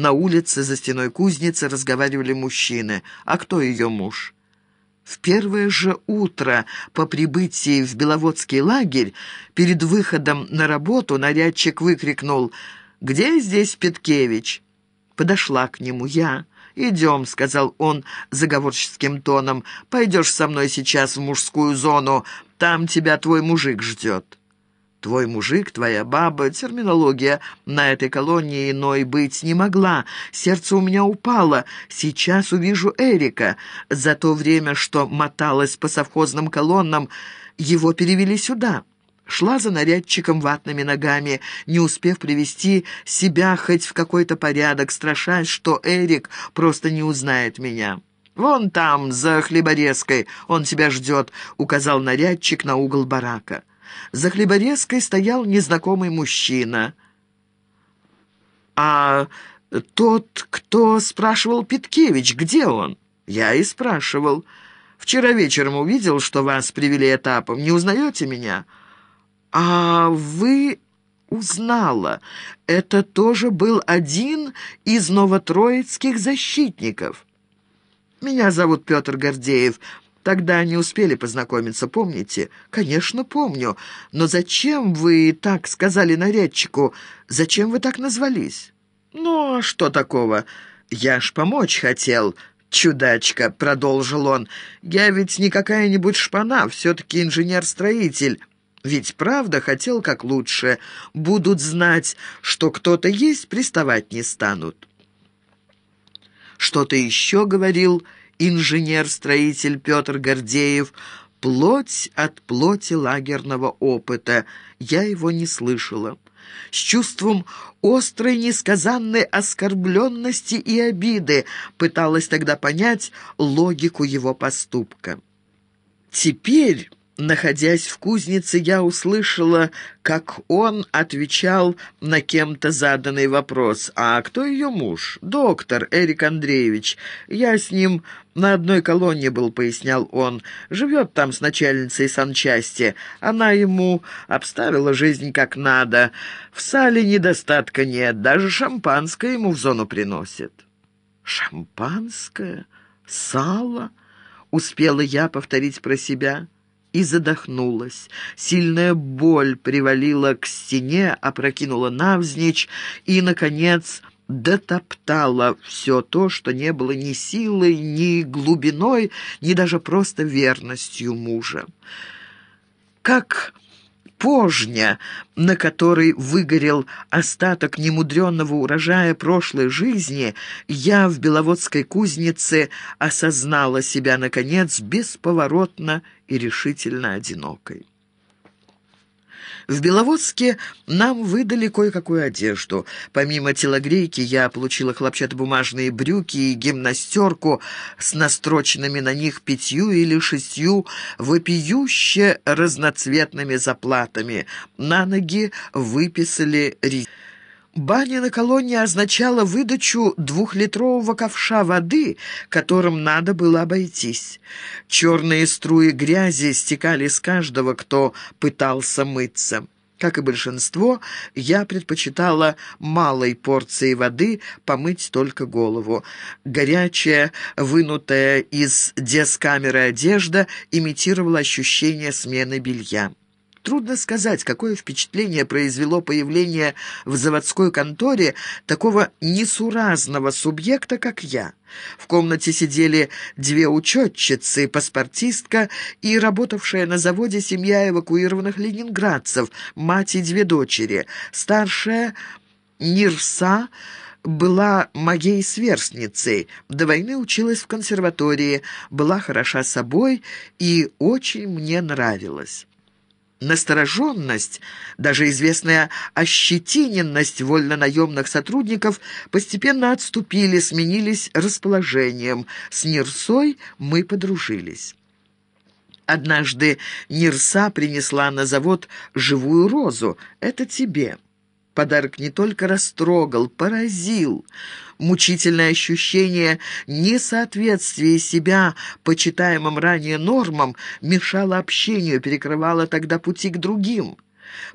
На улице за стеной кузницы разговаривали мужчины. А кто ее муж? В первое же утро по прибытии в Беловодский лагерь перед выходом на работу нарядчик выкрикнул «Где здесь Петкевич?» Подошла к нему я. «Идем», — сказал он заговорческим тоном, — «пойдешь со мной сейчас в мужскую зону, там тебя твой мужик ждет». Твой мужик, твоя баба, терминология на этой колонии иной быть не могла. Сердце у меня упало. Сейчас увижу Эрика. За то время, что моталась по совхозным колоннам, его перевели сюда. Шла за нарядчиком ватными ногами, не успев привести себя хоть в какой-то порядок, страшась, что Эрик просто не узнает меня. «Вон там, за хлеборезкой, он тебя ждет», — указал нарядчик на угол барака. За хлеборезкой стоял незнакомый мужчина. «А тот, кто спрашивал Питкевич, где он?» «Я и спрашивал. Вчера вечером увидел, что вас привели этапом. Не узнаете меня?» «А вы...» узнала. Это тоже был один из новотроицких защитников. «Меня зовут Петр Гордеев. Тогда не успели познакомиться, помните? Конечно, помню. Но зачем вы так сказали нарядчику? Зачем вы так назвались? Ну, а что такого? Я ж помочь хотел. «Чудачка», — продолжил он, — «я ведь не какая-нибудь шпана, все-таки инженер-строитель». Ведь правда хотел как лучше. Будут знать, что кто-то есть, приставать не станут. Что-то еще говорил инженер-строитель Петр Гордеев, плоть от плоти лагерного опыта. Я его не слышала. С чувством острой несказанной оскорбленности и обиды пыталась тогда понять логику его поступка. Теперь... Находясь в кузнице, я услышала, как он отвечал на кем-то заданный вопрос. «А кто ее муж?» «Доктор Эрик Андреевич. Я с ним на одной колонне был», — пояснял он. «Живет там с начальницей санчасти. Она ему обставила жизнь как надо. В сале недостатка нет, даже шампанское ему в зону приносит». «Шампанское? Сало?» — успела я повторить про себя и задохнулась. Сильная боль привалила к стене, опрокинула навзничь и, наконец, дотоптала все то, что не было ни силой, ни глубиной, ни даже просто верностью мужа. Как пожня, на которой выгорел остаток немудренного урожая прошлой жизни, я в Беловодской кузнице осознала себя, наконец, бесповоротно и решительно одинокой. В Беловодске нам выдали кое-какую одежду. Помимо телогрейки я получила хлопчатобумажные брюки и гимнастерку с настроченными на них пятью или шестью вопиюще разноцветными заплатами. На ноги выписали резину. Баня на колонне означала выдачу двухлитрового ковша воды, которым надо было обойтись. Черные струи грязи стекали с каждого, кто пытался мыться. Как и большинство, я предпочитала малой порции воды помыть только голову. Горячая, вынутая из дескамеры одежда имитировала ощущение смены белья. Трудно сказать, какое впечатление произвело появление в заводской конторе такого несуразного субъекта, как я. В комнате сидели две учетчицы, паспортистка и работавшая на заводе семья эвакуированных ленинградцев, мать и две дочери. Старшая Нирса была моей сверстницей, до войны училась в консерватории, была хороша собой и очень мне нравилась. Настороженность, даже известная ощетиненность вольнонаемных сотрудников постепенно отступили, сменились расположением. С Нирсой мы подружились. Однажды Нирса принесла на завод живую розу. «Это тебе». Подарок не только растрогал, поразил. Мучительное ощущение несоответствия себя почитаемым ранее нормам мешало общению, перекрывало тогда пути к другим.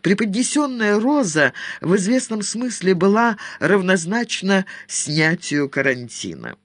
Преподнесенная роза в известном смысле была равнозначна снятию карантина.